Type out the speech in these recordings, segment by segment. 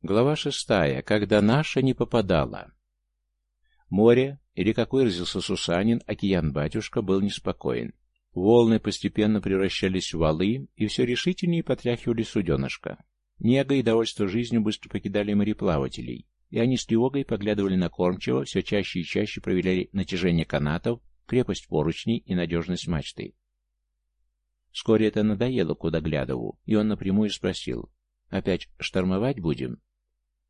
Глава шестая. Когда наша не попадала. Море, или, как выразился Сусанин, океан-батюшка, был неспокоен. Волны постепенно превращались в валы, и все решительнее потряхивали суденышко. Нега и довольство жизнью быстро покидали мореплавателей, и они с тревогой поглядывали на кормчего, все чаще и чаще проверяли натяжение канатов, крепость поручней и надежность мачты. Вскоре это надоело Кудаглядову, и он напрямую спросил, «Опять штормовать будем?»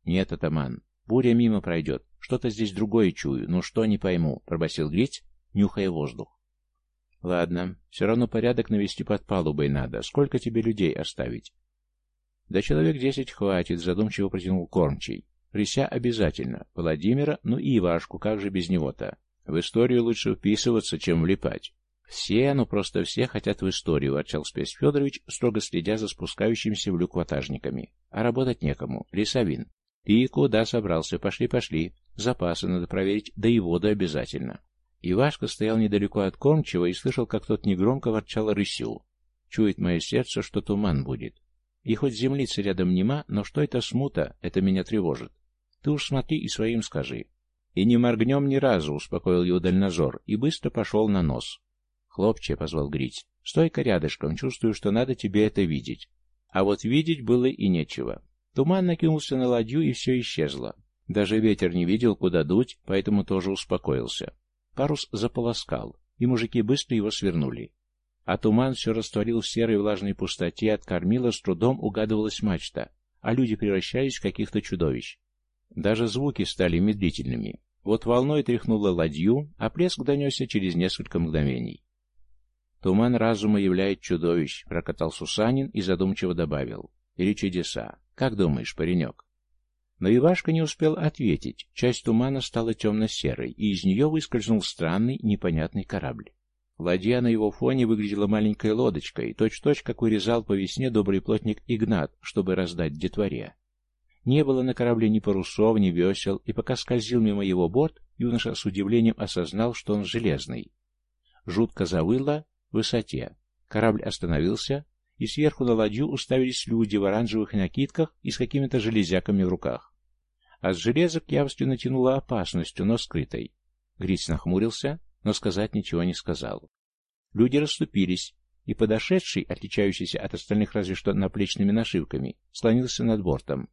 «Нет, атаман, буря мимо пройдет. Что-то здесь другое чую, ну что, не пойму», — пробасил Гриць, нюхая воздух. «Ладно, все равно порядок навести под палубой надо. Сколько тебе людей оставить?» «Да человек десять хватит», — задумчиво протянул кормчий. «Рися обязательно. Владимира, ну и Ивашку, как же без него-то? В историю лучше вписываться, чем влипать». «Все, ну просто все хотят в историю», — ворчал Спец Федорович, строго следя за спускающимися в люк ватажниками. «А работать некому. Лесовин. «Ты куда собрался? Пошли, пошли. Запасы надо проверить, да и воду обязательно». Ивашка стоял недалеко от кормчего и слышал, как тот негромко ворчал рысю. «Чует мое сердце, что туман будет. И хоть землица рядом нема, но что это смута, это меня тревожит. Ты уж смотри и своим скажи». «И не моргнем ни разу», — успокоил его дальнозор, и быстро пошел на нос. «Хлопче», — позвал Грить, — «стой-ка рядышком, чувствую, что надо тебе это видеть». А вот видеть было и нечего. Туман накинулся на ладью, и все исчезло. Даже ветер не видел, куда дуть, поэтому тоже успокоился. Парус заполоскал, и мужики быстро его свернули. А туман все растворил в серой влажной пустоте, от кормила с трудом угадывалась мачта, а люди превращались в каких-то чудовищ. Даже звуки стали медлительными. Вот волной тряхнула ладью, а плеск донесся через несколько мгновений. «Туман разума являет чудовищ», — прокатал Сусанин и задумчиво добавил. «Или чудеса. Как думаешь, паренек?» Но Ивашка не успел ответить. Часть тумана стала темно-серой, и из нее выскользнул странный, непонятный корабль. Ладья на его фоне выглядела маленькой лодочкой, точь-точь, как вырезал по весне добрый плотник Игнат, чтобы раздать детворе. Не было на корабле ни парусов, ни весел, и пока скользил мимо его борт, юноша с удивлением осознал, что он железный. Жутко завыло в высоте. Корабль остановился, и сверху на ладью уставились люди в оранжевых накидках и с какими-то железяками в руках. А с железок явственно тянуло опасностью, но скрытой. Гриц нахмурился, но сказать ничего не сказал. Люди расступились, и подошедший, отличающийся от остальных разве что наплечными нашивками, склонился над бортом.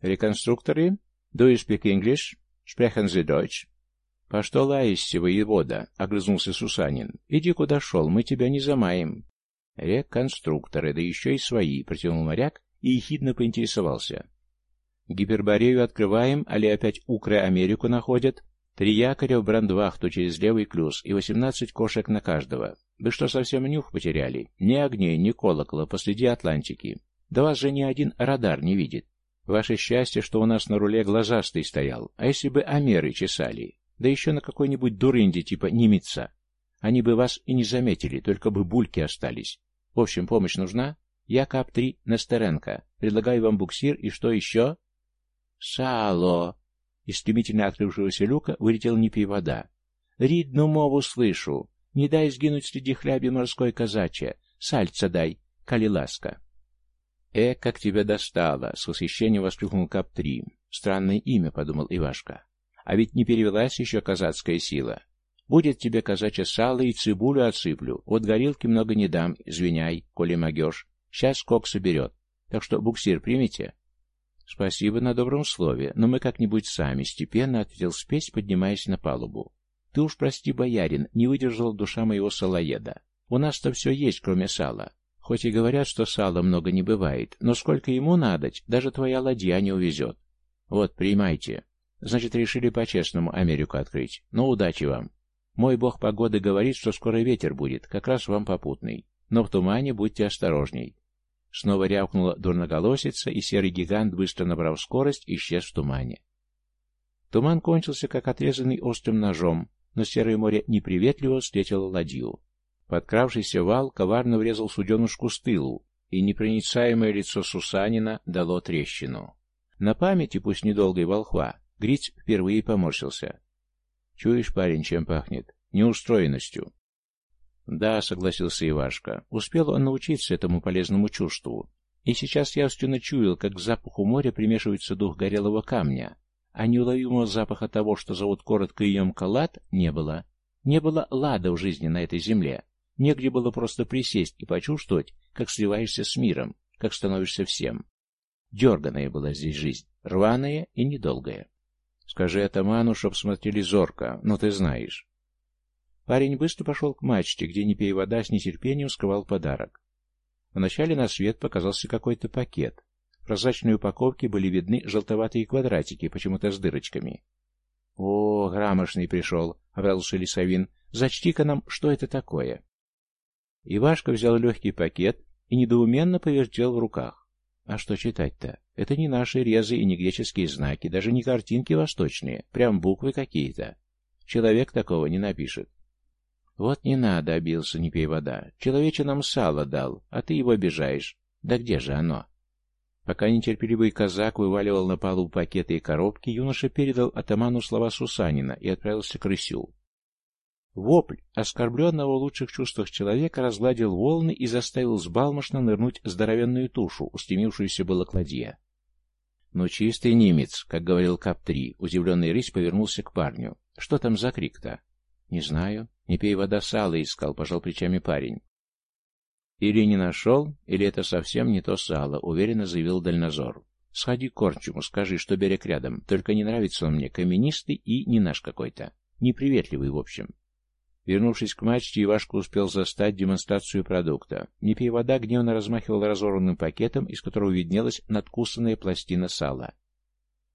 «Реконструкторы? Do you speak English? Sprechen Sie Deutsch?» «По что лаешься, воевода?» — огрызнулся Сусанин. «Иди куда шел, мы тебя не замаем. «Реконструкторы, да еще и свои», — протянул моряк и ехидно поинтересовался. «Гиперборею открываем, али опять Укры Америку находят? Три якоря в брандвахту через левый клюз и восемнадцать кошек на каждого. Вы что, совсем нюх потеряли? Ни огней, ни колокола посреди Атлантики. Да вас же ни один радар не видит. Ваше счастье, что у нас на руле глазастый стоял, а если бы Амеры чесали? Да еще на какой-нибудь дурынде типа немеца. Они бы вас и не заметили, только бы бульки остались. В общем, помощь нужна? Я КАП-3 Нестеренко. Предлагаю вам буксир и что еще? Сало! Из стремительно открывшегося люка вылетел не пей вода. Ридну мову слышу. Не дай сгинуть среди хляби морской казачья. Сальца дай, коли ласка. «Э, как тебя достало!» — с восхищением воскликнул Кап-3. «Странное имя», — подумал Ивашка. «А ведь не перевелась еще казацкая сила. Будет тебе казачье сало и цибулю отсыплю. Вот горилки много не дам, извиняй, коли могешь. Сейчас кок соберет. Так что буксир примите. Спасибо на добром слове, но мы как-нибудь сами, степенно ответил спесь, поднимаясь на палубу. Ты уж прости, боярин, не выдержала душа моего салоеда. У нас-то все есть, кроме сала. Хоть и говорят, что сала много не бывает, но сколько ему надоть, даже твоя ладья не увезет. Вот, принимайте. Значит, решили по-честному Америку открыть. Ну, удачи вам. Мой бог погоды говорит, что скоро ветер будет, как раз вам попутный. Но в тумане будьте осторожней. Снова рявкнула дурноголосица, и серый гигант, быстро набрав скорость, исчез в тумане. Туман кончился, как отрезанный острым ножом, но серое море неприветливо встретило ладью. Подкравшийся вал коварно врезал суденушку с тылу, и непроницаемое лицо Сусанина дало трещину. На памяти, пусть недолгой волхва, Гриц впервые поморщился. Чуешь, парень, чем пахнет? Неустроенностью. Да, согласился Ивашка. Успел он научиться этому полезному чувству. И сейчас явственно чуял, как к запаху моря примешивается дух горелого камня, а неуловимого запаха того, что зовут коротко и емко лад, не было. Не было лада в жизни на этой земле. Негде было просто присесть и почувствовать, как сливаешься с миром, как становишься всем. Дерганая была здесь жизнь, рваная и недолгая. Скажи атаману, чтоб смотрели зорко, но ты знаешь. Парень быстро пошел к мачте, где, не пей вода, с нетерпением скрывал подарок. Вначале на свет показался какой-то пакет. В прозрачной упаковке были видны желтоватые квадратики, почему-то с дырочками. — О, грамошный пришел, — обрадовался Лисовин. — Зачти-ка нам, что это такое? Ивашка взял легкий пакет и недоуменно повертел в руках. А что читать-то? Это не наши резы и не греческие знаки, даже не картинки восточные, прям буквы какие-то. Человек такого не напишет. Вот не надо, обился, не пей вода. Человече нам сало дал, а ты его обижаешь. Да где же оно? Пока нетерпеливый казак вываливал на полу пакеты и коробки, юноша передал атаману слова Сусанина и отправился к рысю. Вопль, оскорбленного в лучших чувствах человека, разгладил волны и заставил сбалмошно нырнуть здоровенную тушу, устремившуюся было к ладье. «Ну, чистый немец», — как говорил Кап-3, удивленный рысь повернулся к парню. «Что там за крик-то?» «Не знаю. Не пей вода, сало искал», — пожал плечами парень. «Или не нашел, или это совсем не то сало», — уверенно заявил дальнозор. «Сходи к Корчуму, скажи, что берег рядом. Только не нравится он мне, каменистый и не наш какой-то. Неприветливый, в общем». Вернувшись к мачте, Ивашка успел застать демонстрацию продукта. Не пей вода гневно размахивал разорванным пакетом, из которого виднелась надкусанная пластина сала.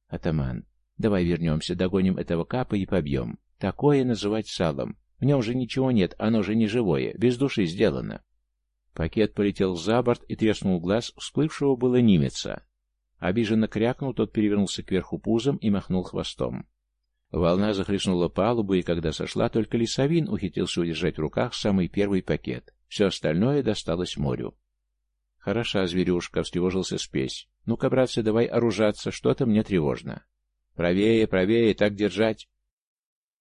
«Атаман, давай вернемся, догоним этого капа и побьем. Такое называть салом. В нем же ничего нет, оно же не живое, без души сделано. Пакет полетел за борт и треснул глаз всплывшего было немеца. Обиженно крякнул, тот перевернулся кверху пузом и махнул хвостом. Волна захлестнула палубу, и когда сошла, только лесовин ухитрился удержать в руках самый первый пакет. Все остальное досталось морю. «Хороша, зверюшка», — встревожился спесь. «Ну-ка, братцы, давай оружаться, что-то мне тревожно». «Правее, правее, так держать».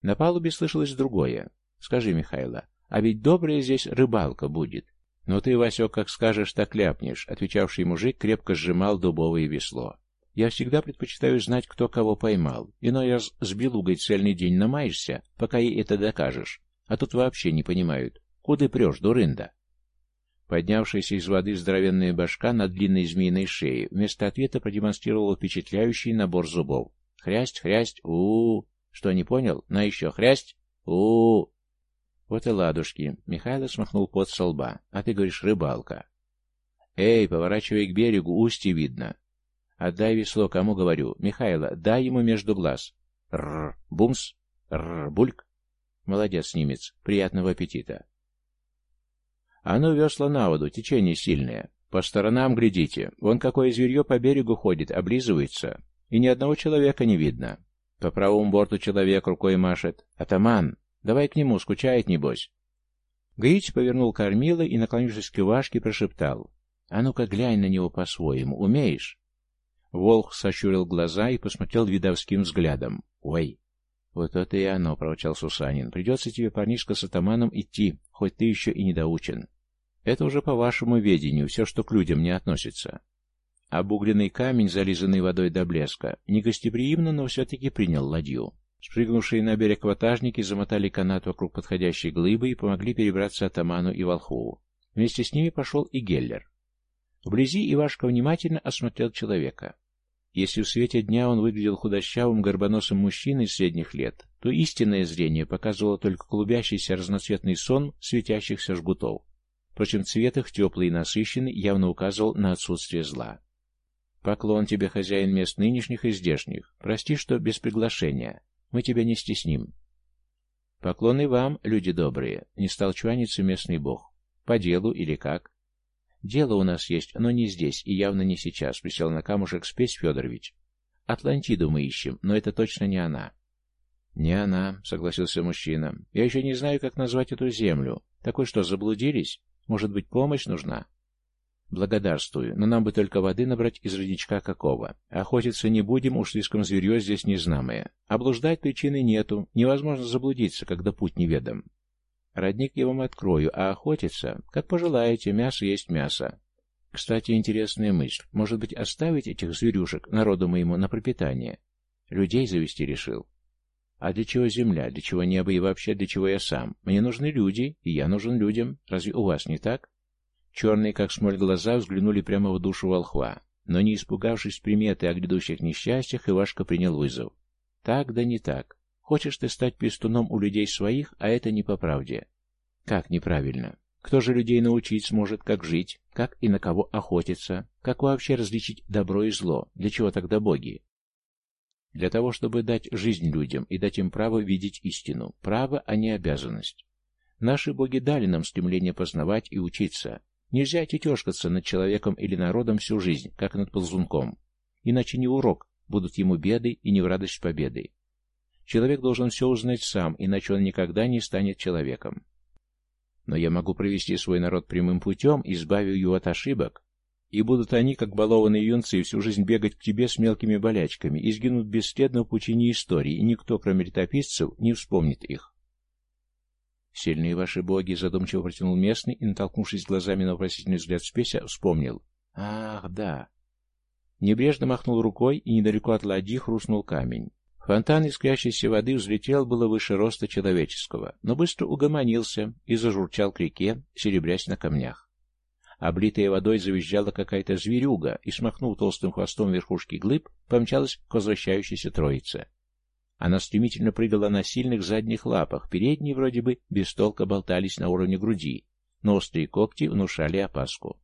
На палубе слышалось другое. «Скажи, Михайло, а ведь добрая здесь рыбалка будет». «Ну ты, Васек, как скажешь, так ляпнешь», — отвечавший мужик крепко сжимал дубовое весло. «Я всегда предпочитаю знать, кто кого поймал. Иной раз с белугой цельный день намаешься, пока ей это докажешь. А тут вообще не понимают. Куда прешь, дурында?» Поднявшаяся из воды здоровенная башка на длинной змеиной шее вместо ответа продемонстрировала впечатляющий набор зубов. «Хрясть, хрясть, у, -у, -у что, не понял? На еще хрясть? у, -у, Вот и ладушки. Михайло смахнул пот со лба. А ты говоришь, рыбалка. Эй, поворачивай к берегу, устье видно. Отдай весло, кому говорю. Михайло, дай ему между глаз. Рр, бумс, рр, бульк. Молодец, немец. Приятного аппетита. А ну, весла на воду, течение сильное. По сторонам глядите. Вон какое зверье по берегу ходит, облизывается. И ни одного человека не видно. По правому борту человек рукой машет. «Атаман! Давай к нему, скучает, небось!» Гаич повернул кормила и, наклонившись к Ивашке, прошептал. «А ну-ка глянь на него по-своему, умеешь?» Волк сощурил глаза и посмотрел видовским взглядом. «Ой!» «Вот это и оно», — проворчал Сусанин. «Придется тебе, парнишка, с атаманом идти, хоть ты еще и недоучен. Это уже по вашему ведению, все, что к людям не относится. Обугленный камень, зализанный водой до блеска, негостеприимно, но все-таки принял ладью. Спрыгнувшие на берег ватажники замотали канат вокруг подходящей глыбы и помогли перебраться атаману и волхову. Вместе с ними пошел и Геллер. Вблизи Ивашка внимательно осмотрел человека. Если в свете дня он выглядел худощавым, горбоносым мужчиной средних лет, то истинное зрение показывало только клубящийся разноцветный сон светящихся жгутов. Впрочем, цвет их, теплый и насыщенный, явно указывал на отсутствие зла. Поклон тебе, хозяин мест нынешних и здешних. Прости, что без приглашения. Мы тебя не стесним. Поклон и вам, люди добрые, не стал чваниться местный бог. По делу или как? Дело у нас есть, но не здесь и явно не сейчас, присел на камушек спесь Федорович. Атлантиду мы ищем, но это точно не она. Не она, согласился мужчина. Я еще не знаю, как назвать эту землю. Такой что, заблудились? Может быть, помощь нужна? «Благодарствую, но нам бы только воды набрать из родничка какого. Охотиться не будем, уж слишком зверье здесь незнамое. Облуждать причины нету, невозможно заблудиться, когда путь неведом. Родник я вам открою, а охотиться, как пожелаете, мясо есть мясо. Кстати, интересная мысль. Может быть, оставить этих зверюшек народу моему на пропитание? Людей завести решил. А для чего земля, для чего небо и вообще для чего я сам? Мне нужны люди, и я нужен людям. Разве у вас не так? Черные, как смоль, глаза взглянули прямо в душу волхва. Но не испугавшись приметы о грядущих несчастьях, Ивашка принял вызов. Так да не так. Хочешь ты стать пестуном у людей своих, а это не по правде. Как неправильно? Кто же людей научить сможет, как жить, как и на кого охотиться, как вообще различить добро и зло, для чего тогда боги? Для того, чтобы дать жизнь людям и дать им право видеть истину, право, а не обязанность. Наши боги дали нам стремление познавать и учиться. Нельзя тетешкаться над человеком или народом всю жизнь, как над ползунком. Иначе не урок, будут ему беды и не в радость победы. Человек должен все узнать сам, иначе он никогда не станет человеком. Но я могу провести свой народ прямым путем, избавив его от ошибок. И будут они, как балованные юнцы, всю жизнь бегать к тебе с мелкими болячками и сгинут бесследно в пучине истории, и никто, кроме летописцев, не вспомнит их. «Сильные ваши боги», — задумчиво протянул местный и, натолкнувшись глазами на вопросительный взгляд спеся, вспомнил. «Ах, да». Небрежно махнул рукой, и недалеко от ладьи хрустнул камень. Фонтан искрящейся воды взлетел было выше роста человеческого, но быстро угомонился и зажурчал к реке, серебрясь на камнях. Облитая водой завизжала какая-то зверюга и, смахнув толстым хвостом верхушки глыб, помчалась к возвращающейся троице. Она стремительно прыгала на сильных задних лапах, передние вроде бы без толка болтались на уровне груди, но острые когти внушали опаску.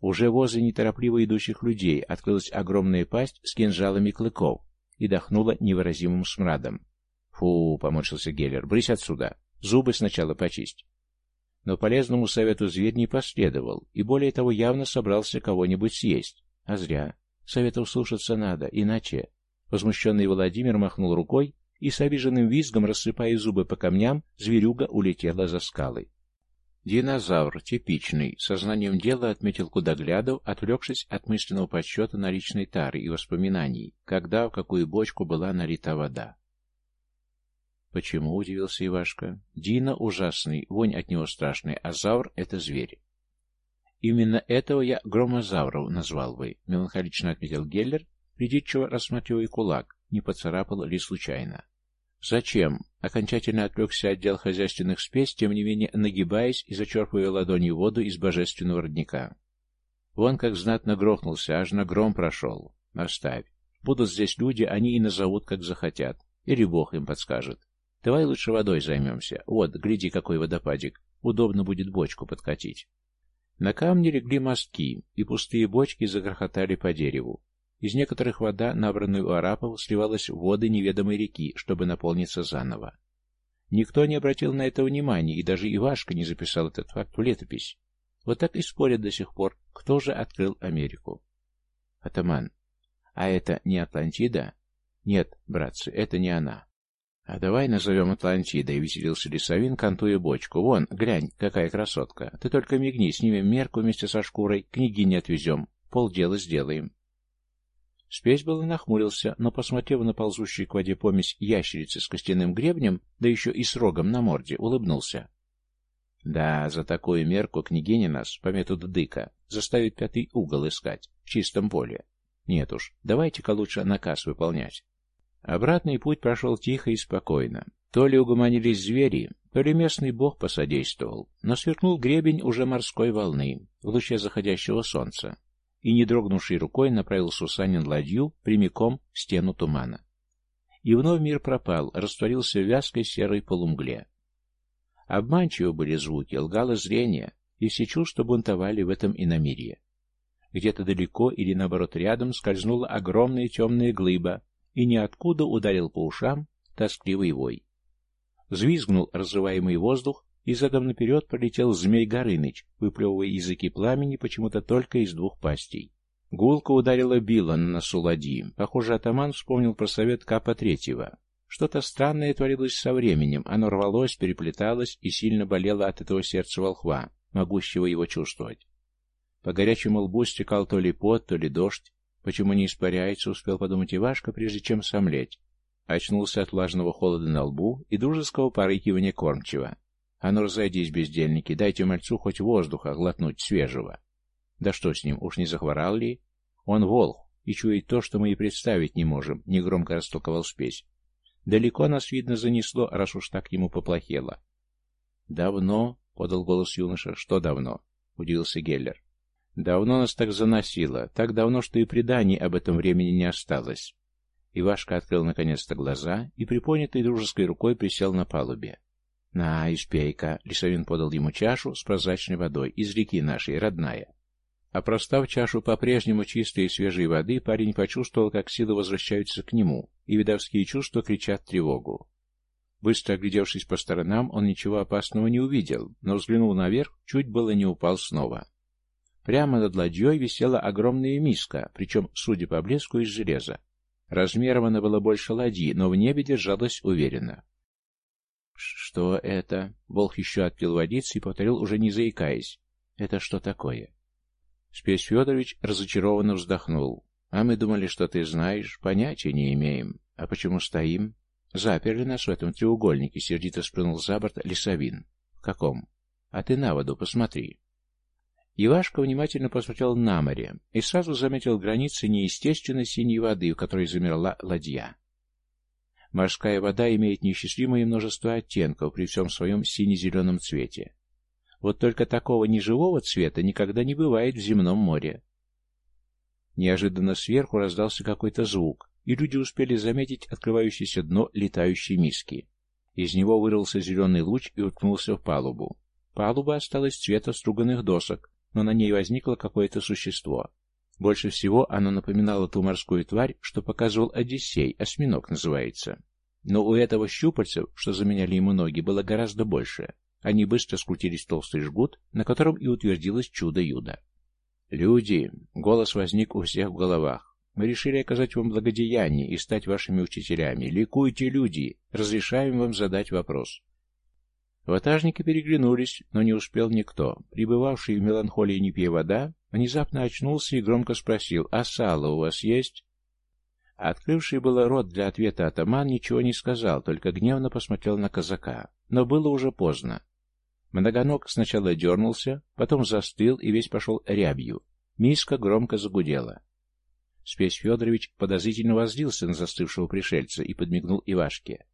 Уже возле неторопливо идущих людей открылась огромная пасть с кинжалами клыков, и дохнуло невыразимым смрадом. «Фу!» — поморщился Геллер. «Брысь отсюда! Зубы сначала почисть!» Но полезному совету зверь не последовал, и более того явно собрался кого-нибудь съесть. А зря. Советов слушаться надо, иначе... Возмущенный Владимир махнул рукой, и с обиженным визгом, рассыпая зубы по камням, зверюга улетела за скалы. Динозавр, типичный, сознанием дела отметил Кудоглядов, отвлекшись от мысленного подсчета наличной тары и воспоминаний, когда в какую бочку была налита вода. Почему, удивился Ивашка. Дина ужасный, вонь от него страшная, а завр — это зверь. Именно этого я громозавров назвал бы, меланхолично отметил Геллер, придирчиво рассматривая кулак, не поцарапал ли случайно. «Зачем?» — окончательно отвлекся отдел хозяйственных спец, тем не менее нагибаясь и зачерпывая ладонью воду из божественного родника. Вон как знатно грохнулся, аж на гром прошел. Оставь. Будут здесь люди, они и назовут, как захотят. Или Бог им подскажет. Давай лучше водой займемся. Вот, гляди, какой водопадик. Удобно будет бочку подкатить. На камне легли мостки, и пустые бочки загрохотали по дереву. Из некоторых вода, набранная у арапов, сливалась в воды неведомой реки, чтобы наполниться заново. Никто не обратил на это внимания, и даже Ивашка не записал этот факт в летопись. Вот так и спорят до сих пор, кто же открыл Америку. Атаман, а это не Атлантида? Нет, братцы, это не она. А давай назовем Атлантидой, веселился Лисовин, кантуя бочку. Вон, глянь, какая красотка. Ты только мигни, снимем мерку вместе со шкурой, княгине отвезем, полдела сделаем. Спесь было нахмурился, но, посмотрев на ползущую к воде помесь ящерицы с костяным гребнем, да еще и с рогом на морде, улыбнулся. Да, за такую мерку княгиня нас, по методу дыка, заставит пятый угол искать, в чистом поле. Нет уж, давайте-ка лучше наказ выполнять. Обратный путь прошел тихо и спокойно. То ли угомонились звери, то ли местный бог посодействовал, но сверкнул гребень уже морской волны в луче заходящего солнца и, не дрогнувшей рукой, направил Сусанин ладью прямиком в стену тумана. И вновь мир пропал, растворился в вязкой серой полумгле. Обманчивы были звуки, лгало зрение, и все чувства бунтовали в этом иномирье. Где-то далеко или, наоборот, рядом скользнула огромная темная глыба, и ниоткуда ударил по ушам тоскливый вой. Взвизгнул разрываемый воздух, и задом наперед полетел змей Горыныч, выплевывая языки пламени почему-то только из двух пастей. Гулка ударила Билла на носу ладьи. Похоже, атаман вспомнил про совет Капа Третьего. Что-то странное творилось со временем, оно рвалось, переплеталось и сильно болело от этого сердца волхва, могущего его чувствовать. По горячему лбу стекал то ли пот, то ли дождь. Почему не испаряется, успел подумать Ивашка, прежде чем сомлеть. Очнулся от влажного холода на лбу и дружеского порыкивания кормчего. А ну разойдись, бездельники, дайте мальцу хоть воздуха глотнуть свежего. Да что с ним, уж не захворал ли? Он волк, и чует то, что мы и представить не можем, негромко растолковал спесь. Далеко нас, видно, занесло, раз уж так ему поплохело. Давно, подал голос юноша. Что давно? удивился Геллер. Давно нас так заносило, так давно, что и преданий об этом времени не осталось. Ивашка открыл наконец-то глаза и припонятой дружеской рукой присел на палубе. «На, испей-ка!» — Лисовин подал ему чашу с прозрачной водой, из реки нашей, родная. А простав чашу по-прежнему чистой и свежей воды, парень почувствовал, как силы возвращаются к нему, и видовские чувства кричат тревогу. Быстро оглядевшись по сторонам, он ничего опасного не увидел, но взглянул наверх, чуть было не упал снова. Прямо над ладьей висела огромная миска, причем, судя по блеску, из железа. Размером она была больше ладьи, но в небе держалась уверенно. «Что это?» Волк еще отпил водицы и повторил, уже не заикаясь. «Это что такое?» Спесь Федорович разочарованно вздохнул. «А мы думали, что ты знаешь. Понятия не имеем. А почему стоим?» «Заперли нас в этом треугольнике», — сердито сплюнул за борт лесовин. «В каком?» «А ты на воду посмотри». Ивашка внимательно посмотрел на море и сразу заметил границы неестественно синей воды, в которой замерла ладья. Морская вода имеет неисчислимое множество оттенков при всем своем сине-зеленом цвете. Вот только такого неживого цвета никогда не бывает в земном море. Неожиданно сверху раздался какой-то звук, и люди успели заметить открывающееся дно летающей миски. Из него вырвался зеленый луч и уткнулся в палубу. Палуба осталась цвета струганных досок, но на ней возникло какое-то существо. Больше всего оно напоминало ту морскую тварь, что показывал Одиссей, осьминог называется. Но у этого щупальца, что заменяли ему ноги, было гораздо больше. Они быстро скрутились толстый жгут, на котором и утвердилось чудо-юдо. «Люди!» — голос возник у всех в головах. «Мы решили оказать вам благодеяние и стать вашими учителями. Ликуйте, люди! Разрешаем вам задать вопрос». Ватажники переглянулись, но не успел никто. Прибывавший в меланхолии не пья вода, внезапно очнулся и громко спросил, «А сало у вас есть?» Открывший было рот для ответа атаман ничего не сказал, только гневно посмотрел на казака. Но было уже поздно. Многоног сначала дернулся, потом застыл и весь пошел рябью. Миска громко загудела. Спесь Федорович подозрительно возлился на застывшего пришельца и подмигнул Ивашке.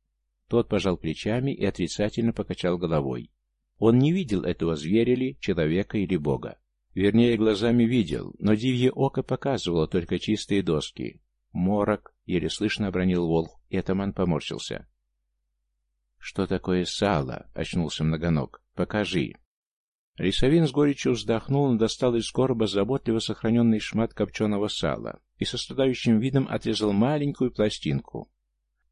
Тот пожал плечами и отрицательно покачал головой. Он не видел этого зверя ли, человека или бога. Вернее, глазами видел, но дивье око показывало только чистые доски. Морок, еле слышно обронил волк, и атаман поморщился. «Что такое сало?» — очнулся многоног. «Покажи». Рисовин с горечью вздохнул, но достал из короба заботливо сохраненный шмат копченого сала и со страдающим видом отрезал маленькую пластинку.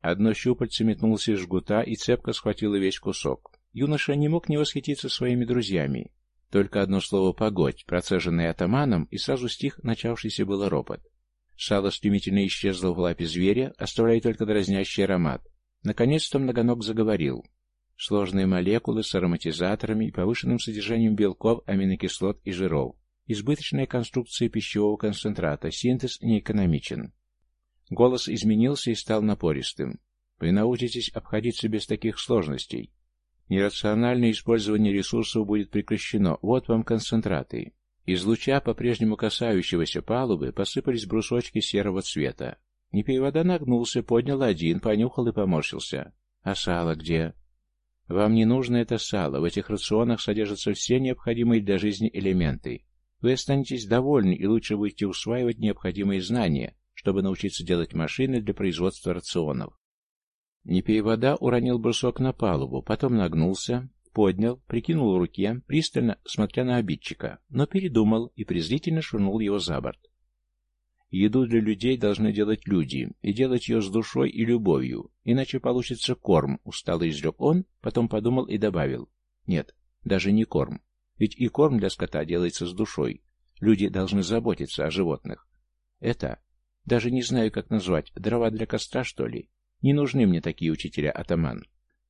Одно щупальце метнулось из жгута и цепко схватило весь кусок. Юноша не мог не восхититься своими друзьями. Только одно слово «погодь», процеженное атаманом, и сразу стих начавшийся было ропот. Сало стремительно исчезло в лапе зверя, оставляя только дразнящий аромат. Наконец-то многоног заговорил. Сложные молекулы с ароматизаторами и повышенным содержанием белков, аминокислот и жиров. Избыточная конструкция пищевого концентрата, синтез неэкономичен. Голос изменился и стал напористым. Вы научитесь обходиться без таких сложностей. Нерациональное использование ресурсов будет прекращено. Вот вам концентраты. Из луча, по-прежнему касающегося палубы, посыпались брусочки серого цвета. вода нагнулся, поднял один, понюхал и поморщился. «А сало где?» «Вам не нужно это сало. В этих рационах содержатся все необходимые для жизни элементы. Вы останетесь довольны и лучше будете усваивать необходимые знания, чтобы научиться делать машины для производства рационов. Не пей вода уронил брусок на палубу, потом нагнулся, поднял, прикинул в руке, пристально смотря на обидчика, но передумал и презрительно швырнул его за борт. Еду для людей должны делать люди, и делать ее с душой и любовью, иначе получится корм, устало изрек он, потом подумал и добавил. Нет, даже не корм, ведь и корм для скота делается с душой. Люди должны заботиться о животных. Это даже не знаю, как назвать. Дрова для костра, что ли? Не нужны мне такие учителя, атаман.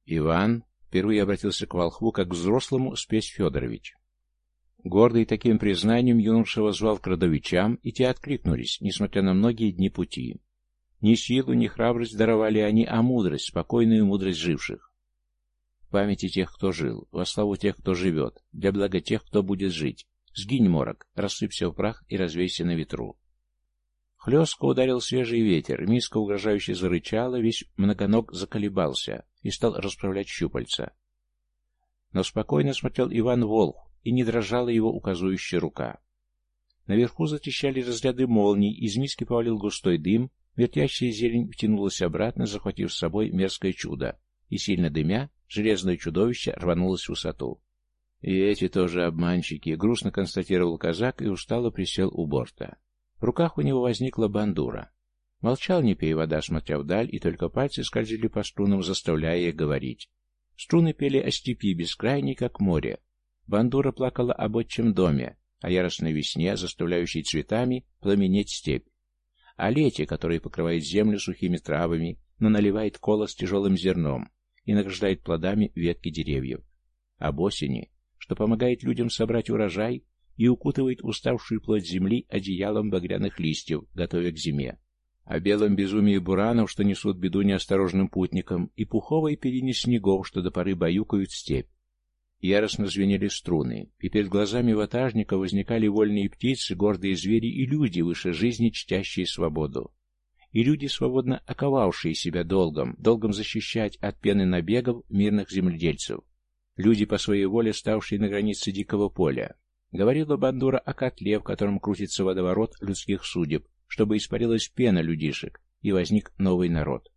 Иван впервые обратился к волхву, как к взрослому спесь Федорович. Гордый таким признанием юноша возвал к родовичам, и те откликнулись, несмотря на многие дни пути. Ни силу, ни храбрость даровали они, а мудрость, спокойную мудрость живших. В памяти тех, кто жил, во славу тех, кто живет, для блага тех, кто будет жить, Сгинь, морок, рассыпься в прах и развейся на ветру. Хлестко ударил свежий ветер, миска угрожающе зарычала, весь многоног заколебался и стал расправлять щупальца. Но спокойно смотрел Иван Волх, и не дрожала его указующая рука. Наверху затещали разряды молний, из миски повалил густой дым, вертящая зелень втянулась обратно, захватив с собой мерзкое чудо, и, сильно дымя, железное чудовище рванулось в высоту. «И эти тоже обманщики», — грустно констатировал казак и устало присел у борта. В руках у него возникла бандура. Молчал, не пей вода, смотря вдаль, и только пальцы скользили по струнам, заставляя их говорить. Струны пели о степи, бескрайней, как море. Бандура плакала об отчим доме, о яростной весне, заставляющей цветами пламенеть степь. О лете, которое покрывает землю сухими травами, но наливает колос тяжелым зерном и награждает плодами ветки деревьев. Об осени, что помогает людям собрать урожай и укутывает уставшую плоть земли одеялом багряных листьев, готовя к зиме. О белом безумии буранов, что несут беду неосторожным путникам, и пуховой перине снегов, что до поры баюкают степь. Яростно звенели струны, и перед глазами ватажника возникали вольные птицы, гордые звери и люди, выше жизни чтящие свободу. И люди, свободно оковавшие себя долгом, долгом защищать от пены набегов мирных земледельцев. Люди, по своей воле ставшие на границе дикого поля, Говорила Бандура о котле, в котором крутится водоворот людских судеб, чтобы испарилась пена людишек, и возник новый народ.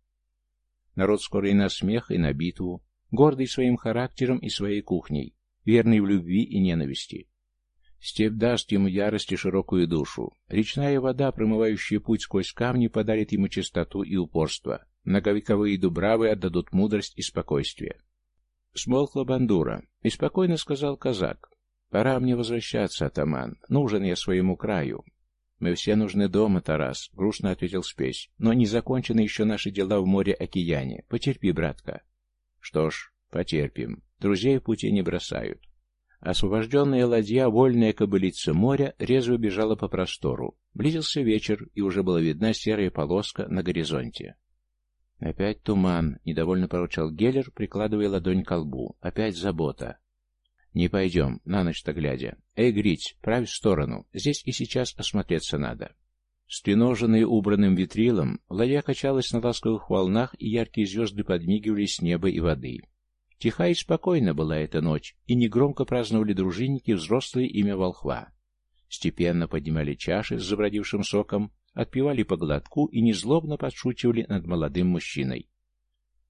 Народ скоро и на смех, и на битву, гордый своим характером и своей кухней, верный в любви и ненависти. Степь даст ему ярость и широкую душу. Речная вода, промывающая путь сквозь камни, подарит ему чистоту и упорство. Многовековые дубравы отдадут мудрость и спокойствие. Смолкла бандура, и спокойно сказал казак. «Пора мне возвращаться, атаман. Нужен я своему краю». «Мы все нужны дома, Тарас», — грустно ответил Спесь. «Но не закончены еще наши дела в море-океане. Потерпи, братка». «Что ж, потерпим. Друзей в пути не бросают». Освобожденная ладья, вольная кобылица моря, резво бежала по простору. Близился вечер, и уже была видна серая полоска на горизонте. «Опять туман», — недовольно поручал Геллер, прикладывая ладонь к лбу. «Опять забота. «Не пойдем, на ночь-то глядя. Эй, Грить, правь в сторону, здесь и сейчас осмотреться надо». Стреноженные убранным витрилом, ладья качалась на ласковых волнах, и яркие звезды подмигивали с неба и воды. Тиха и спокойна была эта ночь, и негромко праздновали дружинники взрослые имя волхва. Степенно поднимали чаши с забродившим соком, отпивали по глотку и незлобно подшучивали над молодым мужчиной.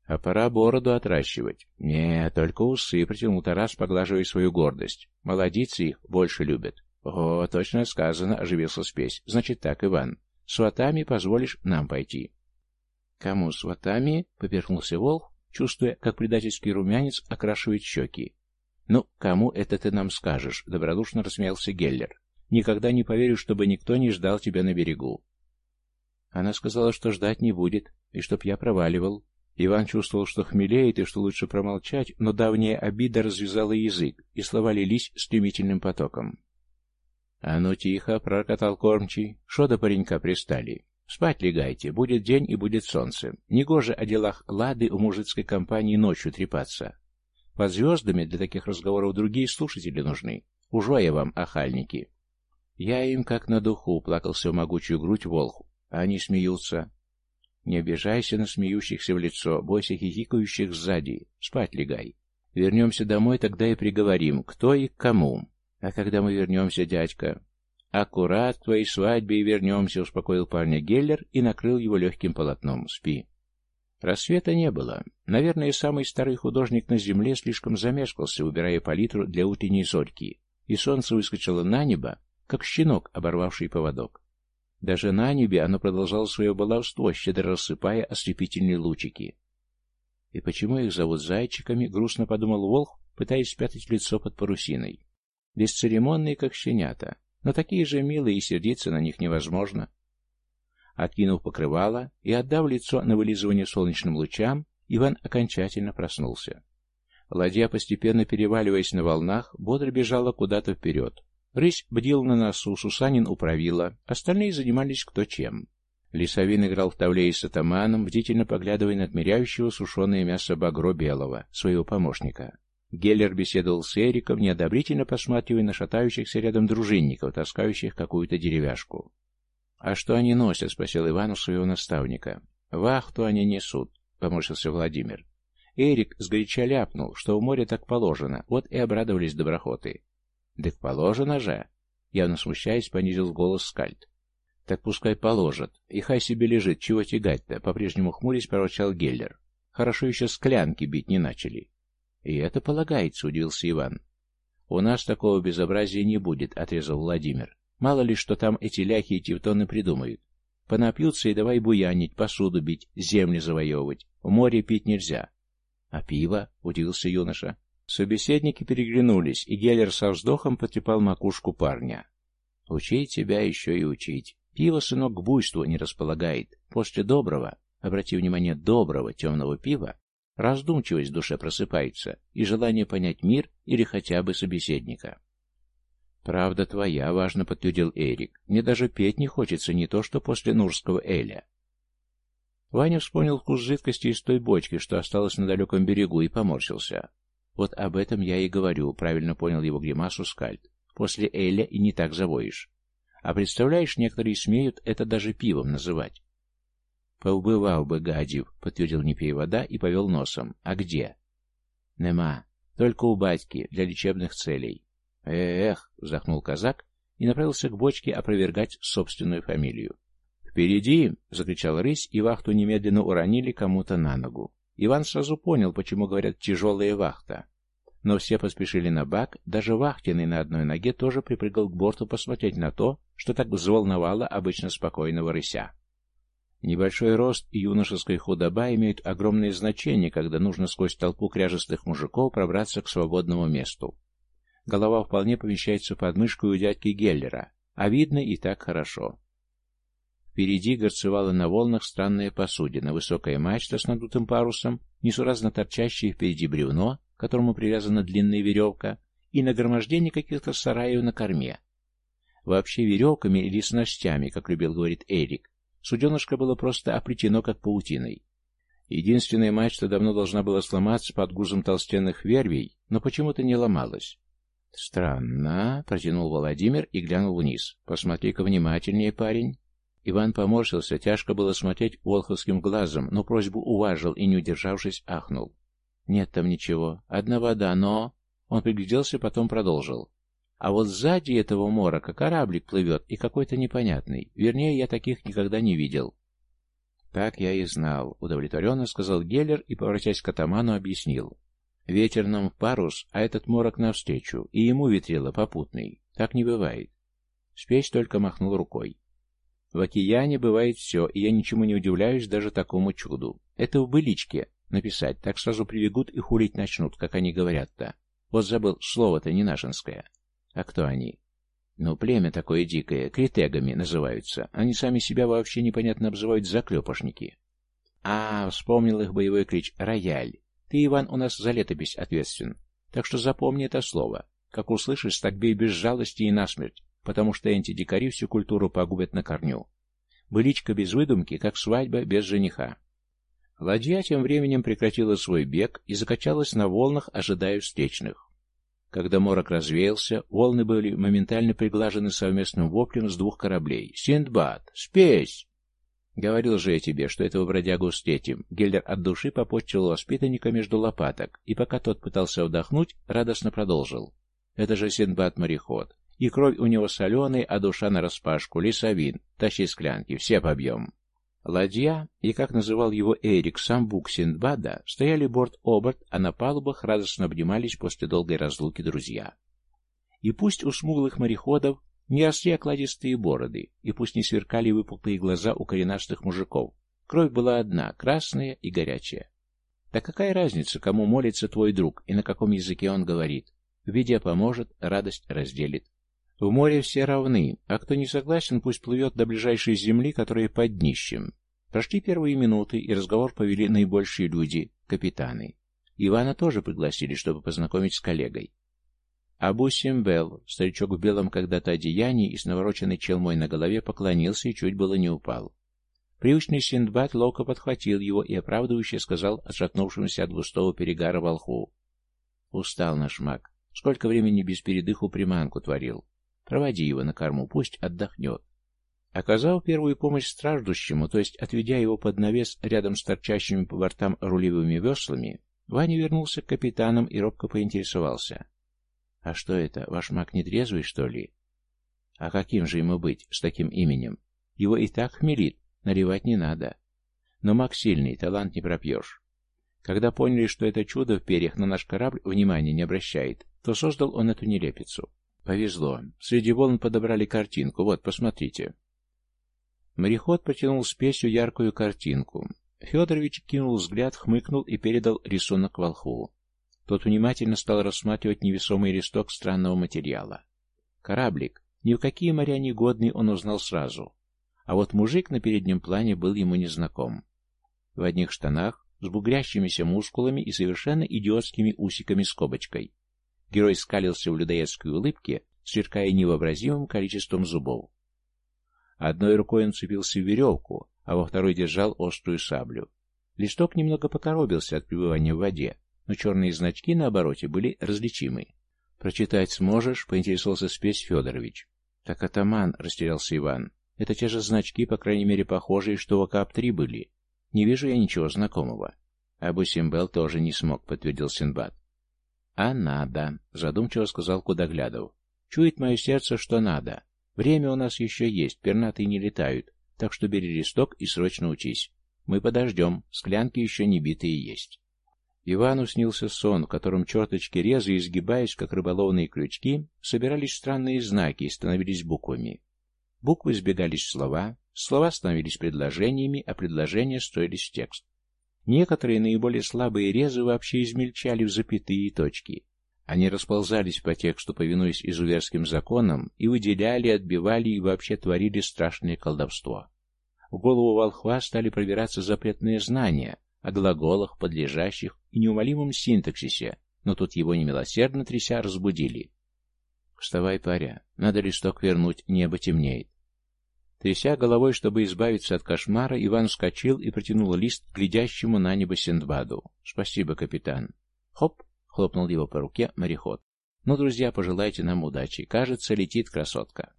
А пора бороду отращивать. Не, только усы, протянул Тарас, поглаживая свою гордость. Молодицы их больше любят. О, точно сказано, оживился спесь. Значит так, Иван, сватами позволишь нам пойти. Кому сватами? Поперхнулся Волк, чувствуя, как предательский румянец окрашивает щеки. «Ну, кому это ты нам скажешь?» — добродушно рассмеялся Геллер. «Никогда не поверю, чтобы никто не ждал тебя на берегу». Она сказала, что ждать не будет, и чтоб я проваливал. Иван чувствовал, что хмелеет и что лучше промолчать, но давняя обида развязала язык, и слова лились стремительным потоком. «А ну тихо!» — прокатал кормчий. «Шо до паренька пристали? Спать легайте, будет день и будет солнце. Негоже о делах лады у мужицкой компании ночью трепаться. Под звездами для таких разговоров другие слушатели нужны. Ужо я вам, охальники!» «Я им как на духу», — плакался в могучую грудь волху. А они смеются. Не обижайся на смеющихся в лицо, бойся хихикающих сзади. Спать легай. Вернемся домой, тогда и приговорим, кто и к кому. А когда мы вернемся, дядька? Аккурат твоей свадьбе и вернемся, успокоил парня Геллер и накрыл его легким полотном. Спи. Рассвета не было. Наверное, самый старый художник на земле слишком замешкался, убирая палитру для утренней зорьки, и солнце выскочило на небо, как щенок, оборвавший поводок. Даже на небе оно продолжало свое баловство, щедро рассыпая ослепительные лучики. «И почему их зовут зайчиками?» — грустно подумал Волх, пытаясь спрятать лицо под парусиной. Бесцеремонные, как щенята, но такие же милые, и сердиться на них невозможно. Откинув покрывало и отдав лицо на вылизывание солнечным лучам, Иван окончательно проснулся. Ладья, постепенно переваливаясь на волнах, бодро бежала куда-то вперед. Рысь бдил на носу, Сусанин управила, остальные занимались кто чем. Лисовин играл в тавле с атаманом, бдительно поглядывая на отмеряющего сушеное мясо багро белого, своего помощника. Геллер беседовал с Эриком, неодобрительно посматривая на шатающихся рядом дружинников, таскающих какую-то деревяшку. «А что они носят?» — спросил Иван у своего наставника. «Вахту они несут», — поморщился Владимир. Эрик сгоряча ляпнул, что в море так положено, вот и обрадовались доброхоты. «Так положено же!» Явно смущаясь, понизил голос Скальд. «Так пускай положат. И хай себе лежит, чего тягать-то?» По-прежнему хмурясь проворчал Геллер. «Хорошо еще склянки бить не начали». «И это полагается», — удивился Иван. «У нас такого безобразия не будет», — отрезал Владимир. «Мало ли, что там эти ляхи и тевтоны придумают. Понапьются и давай буянить, посуду бить, земли завоевывать. В море пить нельзя». «А пиво?» — удивился юноша. Собеседники переглянулись, и Геллер со вздохом потрепал макушку парня. «Учить тебя еще и учить. Пиво, сынок, к буйству не располагает. После доброго, обрати внимание, доброго темного пива, Раздумчивость в душе просыпается, и желание понять мир или хотя бы собеседника. «Правда твоя», — важно подтвердил Эрик. «Мне даже петь не хочется, не то что после Нурского Эля». Ваня вспомнил вкус жидкости из той бочки, что осталось на далеком берегу, и поморщился. «Вот об этом я и говорю», — правильно понял его гримасу Скальд. «После Эля и не так завоишь. А представляешь, некоторые смеют это даже пивом называть. «Повбывав бы, гадів», — подтвердил Непей вода и повел носом. «А где?» «Нема. Только у батьки, для лечебных целей». «Эх», — вздохнул казак и направился к бочке опровергать собственную фамилию. «Впереди!» — закричал рысь, и вахту немедленно уронили кому-то на ногу. Иван сразу понял, почему говорят «тяжелая вахта». Но все поспешили на бак, даже вахтенный на одной ноге тоже припрыгал к борту посмотреть на то, что так взволновало обычно спокойного рыся. Небольшой рост и юношеская худоба имеют огромное значение, когда нужно сквозь толпу кряжестых мужиков пробраться к свободному месту. Голова вполне помещается под мышку у дядьки Геллера, а видно и так хорошо. Впереди горцевала на волнах странная посудина, высокая мачта с надутым парусом, несуразно торчащее впереди бревно, к которому привязана длинная веревка, и нагромождение каких-то сараев на корме. Вообще веревками или снастями, как любил говорить Эрик, Суденышко было просто оплетено, как паутиной. Единственная мачта давно должна была сломаться под грузом толстенных вервей, но почему-то не ломалась. «Странно», — протянул Владимир и глянул вниз. «Посмотри-ка внимательнее, парень». Иван поморщился, тяжко было смотреть волховским глазом, но просьбу уважил и, не удержавшись, ахнул. «Нет там ничего. Одна вода, но...» Он пригляделся, потом продолжил. А вот сзади этого морока кораблик плывет, и какой-то непонятный. Вернее, я таких никогда не видел. Так я и знал, удовлетворенно сказал Геллер и, поворачиваясь к атаману, объяснил. Ветер нам в парус, а этот морок навстречу, и ему ветрило попутный. Так не бывает. Спесь только махнул рукой. В океане бывает все, и я ничему не удивляюсь даже такому чуду. Это в быличке написать, так сразу прибегут и хулить начнут, как они говорят-то. Вот забыл, слово-то не нашинское. А кто они? Ну, племя такое дикое, критегами называются. Они сами себя вообще непонятно обзывают заклепошники. А, вспомнил их боевой клич «Рояль». Ты, Иван, у нас за летопись ответственен. Так что запомни это слово. Как услышишь, так бей без жалости и насмерть, потому что эти дикари всю культуру погубят на корню. Быличка без выдумки, как свадьба без жениха. Ладья тем временем прекратила свой бег и закачалась на волнах, ожидая встречных. Когда морок развеялся, волны были моментально приглажены совместным воплем с двух кораблей. «Синдбад! Спесь!» «Говорил же я тебе, что этого бродягу встретим». Геллер от души попотчил воспитанника между лопаток, и пока тот пытался вдохнуть, радостно продолжил. «Это же Синдбад-мореход. И кровь у него соленая, а душа нараспашку. Лесовин. Тащи склянки, все побьем». Ладья, и, как называл его Эрик, сам бук Синдбада, стояли борт-оборт, а на палубах радостно обнимались после долгой разлуки друзья. И пусть у смуглых мореходов не росли окладистые бороды, и пусть не сверкали выпуклые глаза у коренастых мужиков, кровь была одна, красная и горячая. Да какая разница, кому молится твой друг и на каком языке он говорит? В беде поможет, радость разделит. В море все равны, а кто не согласен, пусть плывет до ближайшей земли, которая под днищем. Прошли первые минуты, и разговор повели наибольшие люди, капитаны. Ивана тоже пригласили, чтобы познакомить с коллегой. Абу Симбел, старичок в белом когда-то одеянии и с навороченной челмой на голове, поклонился и чуть было не упал. Привычный Синдбад ловко подхватил его и оправдывающе сказал отшатнувшемуся от густого перегара волху. Устал наш маг. Сколько времени без передыху приманку творил. Проводи его на корму, пусть отдохнет. Оказав первую помощь страждущему, то есть отведя его под навес рядом с торчащими по бортам рулевыми веслами, Ваня вернулся к капитанам и робко поинтересовался. «А что это, ваш маг нетрезвый, что ли?» «А каким же ему быть с таким именем? Его и так хмелит, наливать не надо. Но маг сильный, талант не пропьешь. Когда поняли, что это чудо в перьях на наш корабль внимания не обращает, то создал он эту нелепицу. Повезло. Среди волн подобрали картинку. Вот, посмотрите. Мореход потянул спесью яркую картинку. Федорович кинул взгляд, хмыкнул и передал рисунок волхву. Тот внимательно стал рассматривать невесомый листок странного материала. Кораблик. Ни в какие моря не годный он узнал сразу. А вот мужик на переднем плане был ему незнаком. В одних штанах, с бугрящимися мускулами и совершенно идиотскими усиками скобочкой. Герой скалился в людоедской улыбке, сверкая невообразимым количеством зубов. Одной рукой он цепился в веревку, а во второй держал острую саблю. Листок немного покоробился от пребывания в воде, но черные значки на обороте были различимы. «Прочитать сможешь?» — поинтересовался спесь Федорович. «Так атаман», — растерялся Иван. «Это те же значки, по крайней мере, похожие, что в АКАП-3 были. Не вижу я ничего знакомого. Абу Симбел тоже не смог, подтвердил Синбад. А надо, задумчиво сказал Кудоглядов. Чует мое сердце, что надо. Время у нас еще есть, пернатые не летают, так что бери листок и срочно учись. Мы подождем, склянки еще не битые есть. Ивану снился сон, в котором черточки резы, изгибаясь, как рыболовные крючки, собирались странные знаки и становились буквами. Буквы сбегались слова, Слова становились предложениями, а предложения строились в текст. Некоторые наиболее слабые резы вообще измельчали в запятые точки. Они расползались по тексту, повинуясь изуверским законам, и выделяли, отбивали и вообще творили страшное колдовство. В голову волхва стали пробираться запретные знания о глаголах, подлежащих и неумолимом синтаксисе, но тут его немилосердно тряся разбудили. «Вставай, паря, надо листок вернуть, небо темнеет». Тряся головой, чтобы избавиться от кошмара, Иван вскочил и протянул лист глядящему на небо Синдбаду. «Спасибо, капитан». «Хоп!» — хлопнул его по руке мореход. «Ну, друзья, пожелайте нам удачи. Кажется, летит красотка».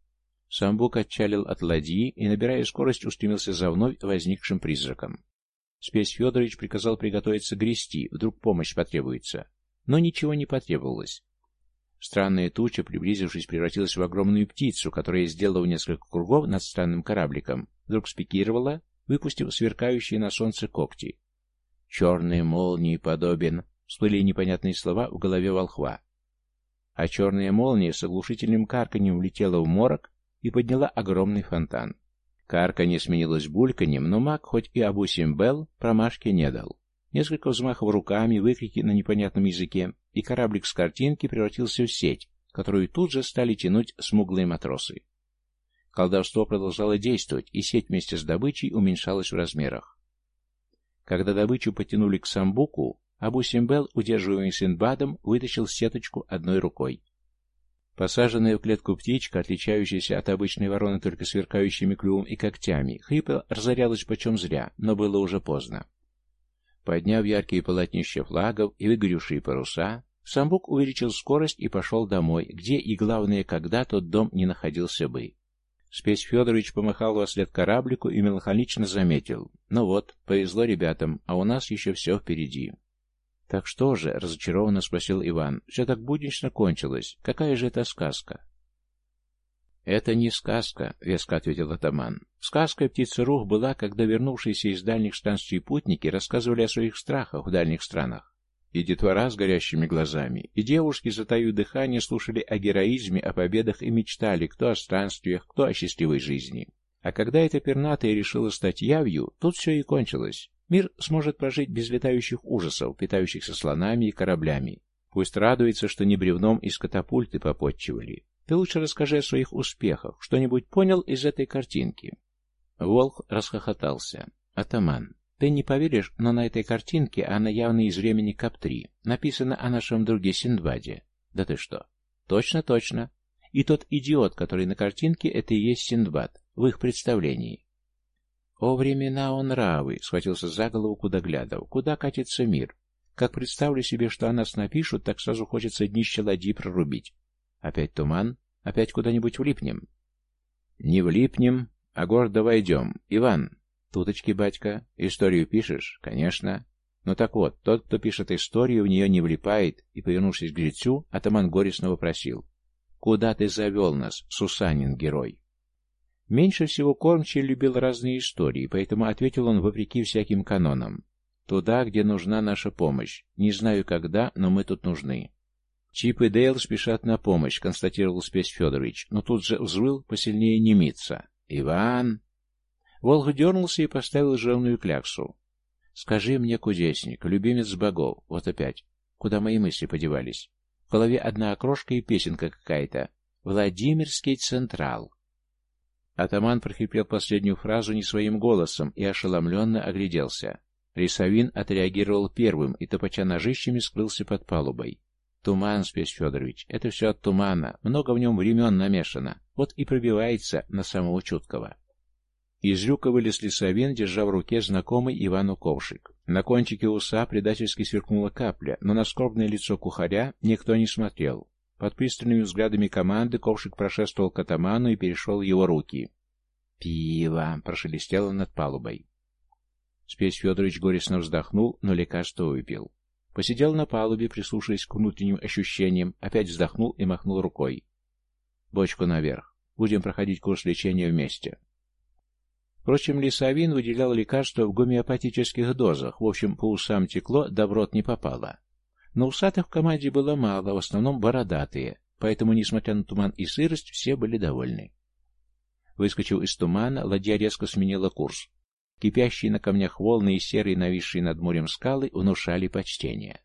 Самбук отчалил от ладьи и, набирая скорость, устремился за вновь возникшим призраком. Спесь Федорович приказал приготовиться грести, вдруг помощь потребуется. Но ничего не потребовалось. Странная туча, приблизившись, превратилась в огромную птицу, которая, сделала несколько кругов над странным корабликом, вдруг спикировала, выпустив сверкающие на солнце когти. «Черные молнии подобен», — всплыли непонятные слова в голове волхва. А черная молния с оглушительным карканьем влетела в морок и подняла огромный фонтан. Карканье сменилось бульканьем, но маг, хоть и Абу Симбел, промашки не дал. Несколько взмахов руками, выкрики на непонятном языке, и кораблик с картинки превратился в сеть, которую тут же стали тянуть смуглые матросы. Колдовство продолжало действовать, и сеть вместе с добычей уменьшалась в размерах. Когда добычу потянули к самбуку, Абу Симбел, удерживаемый Синдбадом, вытащил сеточку одной рукой. Посаженная в клетку птичка, отличающаяся от обычной вороны только сверкающими клювом и когтями, хрипло разорялась почем зря, но было уже поздно. Подняв яркие полотнища флагов и выгоревшие паруса, Самбук увеличил скорость и пошел домой, где и, главное, когда тот дом не находился бы. Спесь Федорович помахал во след кораблику и меланхолично заметил. «Ну вот, повезло ребятам, а у нас еще все впереди». «Так что же?» — разочарованно спросил Иван. «Все так буднично кончилось. Какая же это сказка?» «Это не сказка», — веско ответил атаман. «Сказка птица-рух была, когда вернувшиеся из дальних станций путники рассказывали о своих страхах в дальних странах. И детвора с горящими глазами, и девушки, затаив дыхание, слушали о героизме, о победах и мечтали, кто о странствиях, кто о счастливой жизни. А когда эта пернатая решила стать явью, тут все и кончилось. Мир сможет прожить без летающих ужасов, питающихся слонами и кораблями. Пусть радуется, что не бревном из катапульты попотчевали. Ты лучше расскажи о своих успехах. Что-нибудь понял из этой картинки?» Волк расхохотался. «Атаман, ты не поверишь, но на этой картинке, она явно из времени КАП-3, написано о нашем друге Синдбаде. Да ты что? Точно, точно. И тот идиот, который на картинке, это и есть Синдбад, в их представлении. О, времена он нравы, схватился за голову куда глядов. Куда катится мир? Как представлю себе, что о нас напишут, так сразу хочется днище ладьи прорубить. Опять туман? Опять куда-нибудь влипнем? Не влипнем, а гордо войдем. Иван, туточки, батька, историю пишешь? Конечно. Ну так вот, тот, кто пишет историю, в нее не влипает, и, повернувшись к жрецу, атаман горестно вопросил. Куда ты завел нас, Сусанин герой? Меньше всего Кормчий любил разные истории, поэтому ответил он вопреки всяким канонам. Туда, где нужна наша помощь. Не знаю когда, но мы тут нужны. Чип и Дейл спешат на помощь, констатировал Спесь Федорович, но тут же взвыл посильнее немиться. Иван! Волк дернулся и поставил жирную кляксу. Скажи мне, кудесник, любимец богов, вот опять, куда мои мысли подевались? В голове одна окрошка и песенка какая-то. Владимирский Централ. Атаман прохрипел последнюю фразу не своим голосом и ошеломленно огляделся. Рисовин отреагировал первым и, топоча ножищами, скрылся под палубой. Туман, Спесь Федорович, это все от тумана, много в нем времен намешано, вот и пробивается на самого чуткого. Из люка вылез Лисовин, держа в руке знакомый Ивану ковшик. На кончике уса предательски сверкнула капля, но на скорбное лицо кухаря никто не смотрел. Под пристальными взглядами команды ковшик прошествовал к атаману и перешел его руки. «Пиво!» — прошелестело над палубой. Спесь Федорович горестно вздохнул, но лекарство выпил. Посидел на палубе, прислушиваясь к внутренним ощущениям, опять вздохнул и махнул рукой. «Бочку наверх. Будем проходить курс лечения вместе». Впрочем, Лисовин выделял лекарства в гомеопатических дозах, в общем, по усам текло, доброт не попало. Но усатых в команде было мало, в основном бородатые, поэтому, несмотря на туман и сырость, все были довольны. Выскочив из тумана, ладья резко сменила курс. Кипящие на камнях волны и серые, нависшие над морем скалы, внушали почтение.